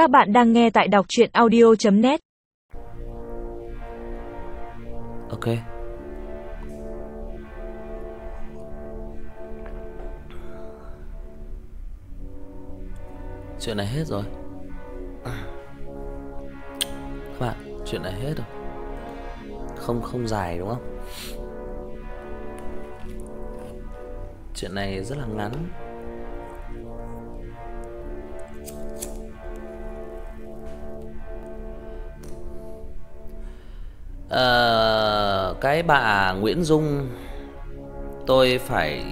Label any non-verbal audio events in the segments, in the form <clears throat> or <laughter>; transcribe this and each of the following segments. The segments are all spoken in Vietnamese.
Các bạn đang nghe tại đọc chuyện audio.net Ok. Chuyện này hết rồi. Các bạn, chuyện này hết rồi. Không không dài đúng không? Chuyện này rất là ngắn. Ờ, cái bà Nguyễn Dung tôi phải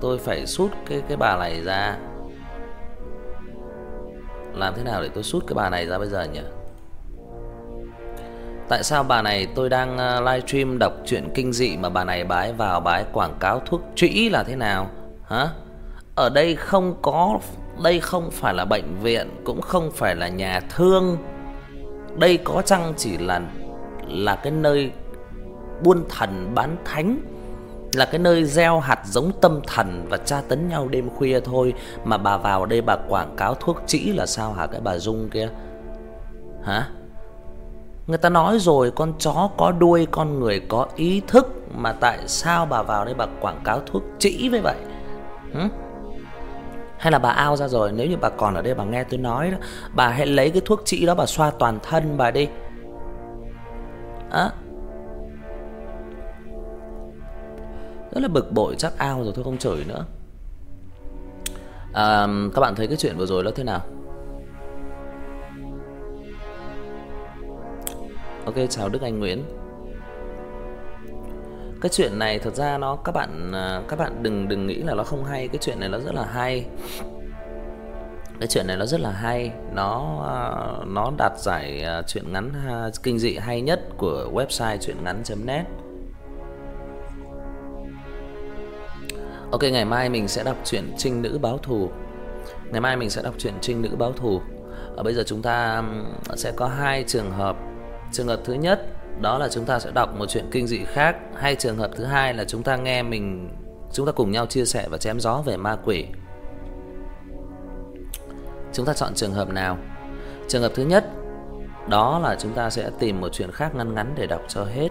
tôi phải sút cái cái bà này ra. Làm thế nào để tôi sút cái bà này ra bây giờ nhỉ? Tại sao bà này tôi đang ờ, livestream đọc chuyện kinh dị mà bà này bái vào bái quảng cáo thuốc trĩ là thế nào? Hả? Ở đây không có đây không phải là bệnh viện, cũng không phải là nhà thương. Đây có chăng chỉ là là cái nơi buôn thần bán thánh, là cái nơi gieo hạt giống tâm thần và tra tấn nhau đêm khuya thôi mà bà vào đây bà quảng cáo thuốc trị là sao hả cái bà Dung kia? Hả? Người ta nói rồi con chó có đuôi con người có ý thức mà tại sao bà vào đây bà quảng cáo thuốc trị với vậy? Hử? Hay là bà ao ra rồi Nếu như bà còn ở đây bà nghe tôi nói đó Bà hãy lấy cái thuốc trị đó bà xoa toàn thân bà đi Á. Rất là bực bội chắc ao rồi thôi không chửi nữa. À, Các bạn thấy cái chuyện vừa rồi nó thế nào? Ok chào Đức Anh Nguyễn. Cái chuyện này thật ra nó các bạn à, các bạn đừng đừng nghĩ là nó không hay, cái chuyện này nó rất là hay. Cái chuyện này nó rất là hay, nó à, nó đạt giải à, truyện ngắn à, kinh dị hay nhất của website truyện ngắn.net. Ok, ngày mai mình sẽ đọc truyện Trinh nữ báo thù. Ngày mai mình sẽ đọc truyện Trinh nữ báo thù. Ở bây giờ chúng ta sẽ có hai trường hợp. Trường hợp thứ nhất đó là chúng ta sẽ đọc một chuyện kinh dị khác hay trường hợp thứ hai là chúng ta nghe mình chúng ta cùng nhau chia sẻ và chém gió về ma quỷ. Chúng ta chọn trường hợp nào? Trường hợp thứ nhất đó là chúng ta sẽ tìm một chuyện khác ngắn ngắn để đọc cho hết.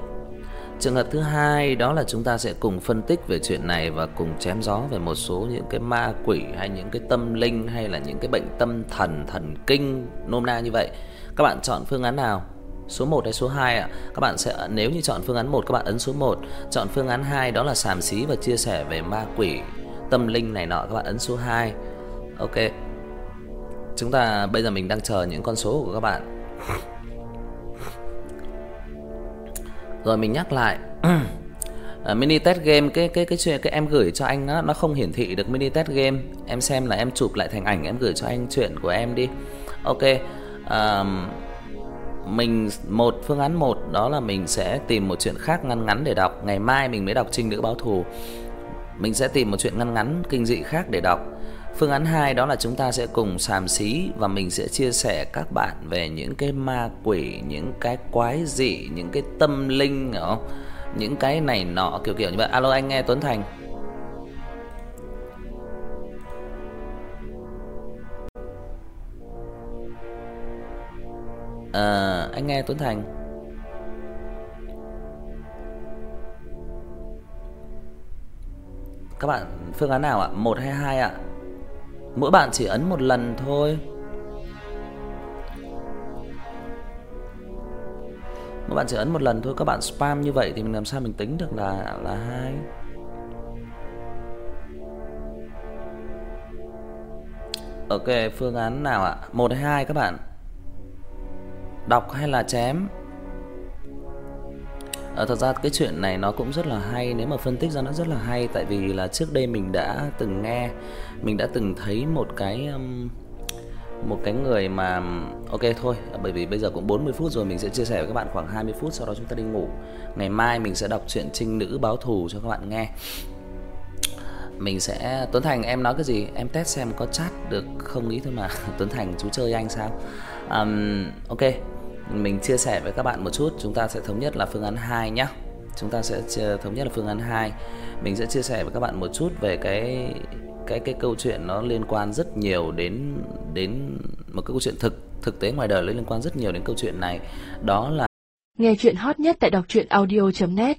Trường hợp thứ hai đó là chúng ta sẽ cùng phân tích về chuyện này và cùng chém gió về một số những cái ma quỷ hay những cái tâm linh hay là những cái bệnh tâm thần, thần kinh nôm na như vậy. Các bạn chọn phương án nào? Số 1 hay số 2 ạ? Các bạn sẽ nếu như chọn phương án 1 các bạn ấn số 1, chọn phương án 2 đó là xàm xí và chia sẻ về ma quỷ, tâm linh này nọ các bạn ấn số 2. Ok. Chúng ta bây giờ mình đang chờ những con số của các bạn. Rồi mình nhắc lại. <clears throat> À, mini test game cái cái cái chuyện cái em gửi cho anh nó nó không hiển thị được mini test game. Em xem là em chụp lại thành ảnh em gửi cho anh chuyện của em đi. Ok. Um, mình một phương án một đó là mình sẽ tìm một chuyện khác ngắn ngắn để đọc, ngày mai mình mới đọc Trinh nữ báo thù. Mình sẽ tìm một chuyện ngắn ngắn kinh dị khác để đọc. Phương án 2 đó là chúng ta sẽ cùng xàm xí và mình sẽ chia sẻ các bạn về những cái ma quỷ, những cái quái dị, những cái tâm linh hiểu không? Những cái này nọ kiểu kiểu như vậy. Alo anh nghe Tuấn Thành. À, anh nghe Tuấn Thành. Các bạn phương án nào ạ? 1 hay 2 ạ? Mỗi bạn chỉ ấn một lần thôi. Mỗi bạn chỉ ấn một lần thôi, các bạn spam như vậy thì mình làm sao mình tính được là là hai Ok, phương án nào ạ? 1 hay 2 các bạn? đọc hay là chém à, thật ra cái chuyện này nó cũng rất là hay, nếu mà phân tích ra nó rất là hay tại vì là trước đây mình đã từng nghe, mình đã từng thấy một cái um, một cái người mà ok thôi, bởi vì bây giờ cũng 40 phút rồi mình sẽ chia sẻ với các bạn khoảng 20 phút sau đó chúng ta đi ngủ. Ngày mai mình sẽ đọc truyện Trinh nữ báo thù cho các bạn nghe. Mình sẽ Tuấn Thành em nói cái gì? Em test xem có chat được không ý thôi mà. <laughs> Tuấn Thành chú chơi anh sao? Um, ok mình chia sẻ với các bạn một chút, chúng ta sẽ thống nhất là phương án 2 nhé. Chúng ta sẽ thống nhất là phương án 2. Mình sẽ chia sẻ với các bạn một chút về cái cái cái câu chuyện nó liên quan rất nhiều đến đến một cái câu chuyện thực thực tế ngoài đời nó liên quan rất nhiều đến câu chuyện này, đó là Nghe chuyện hot nhất tại đọc truyện audio net